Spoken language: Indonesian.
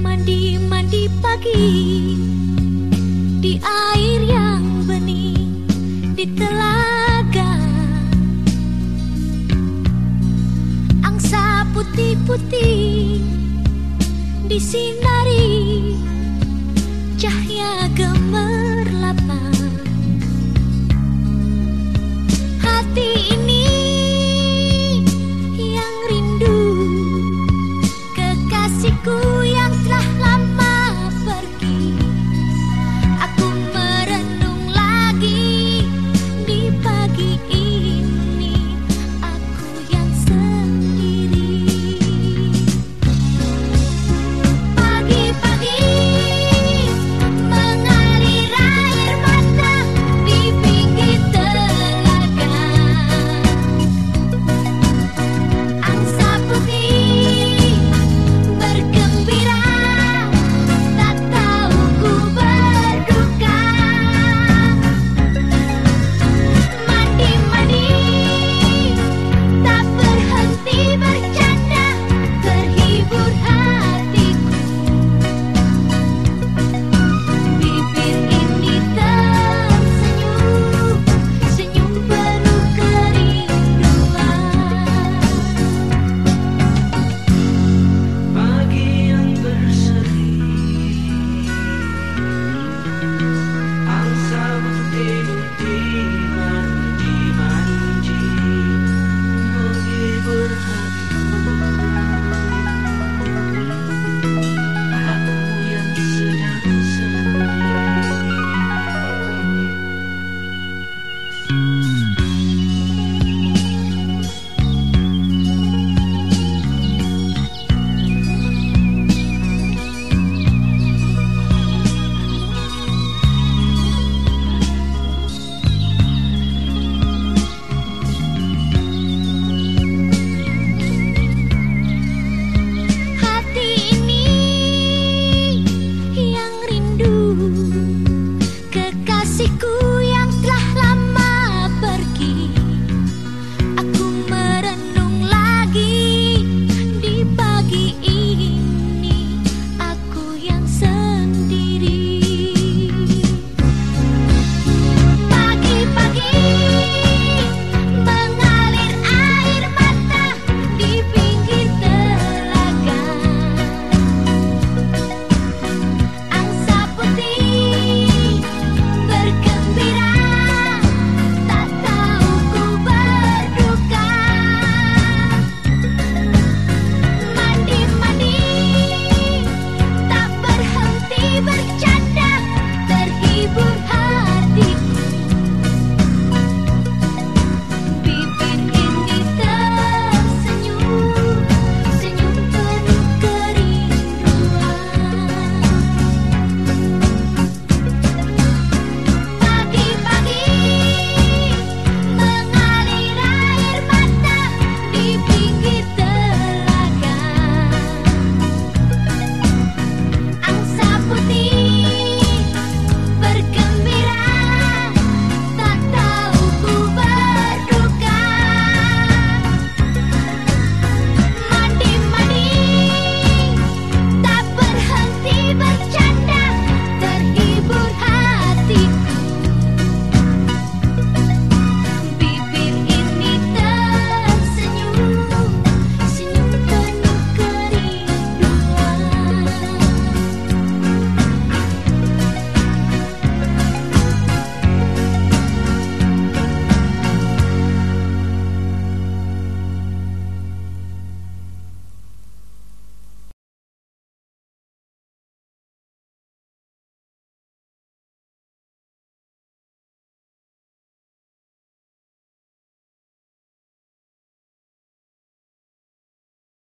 Mandi-mandi pagi Di air yang bening Di telaga. Angsa putih-putih Disinari cahaya gemerlapan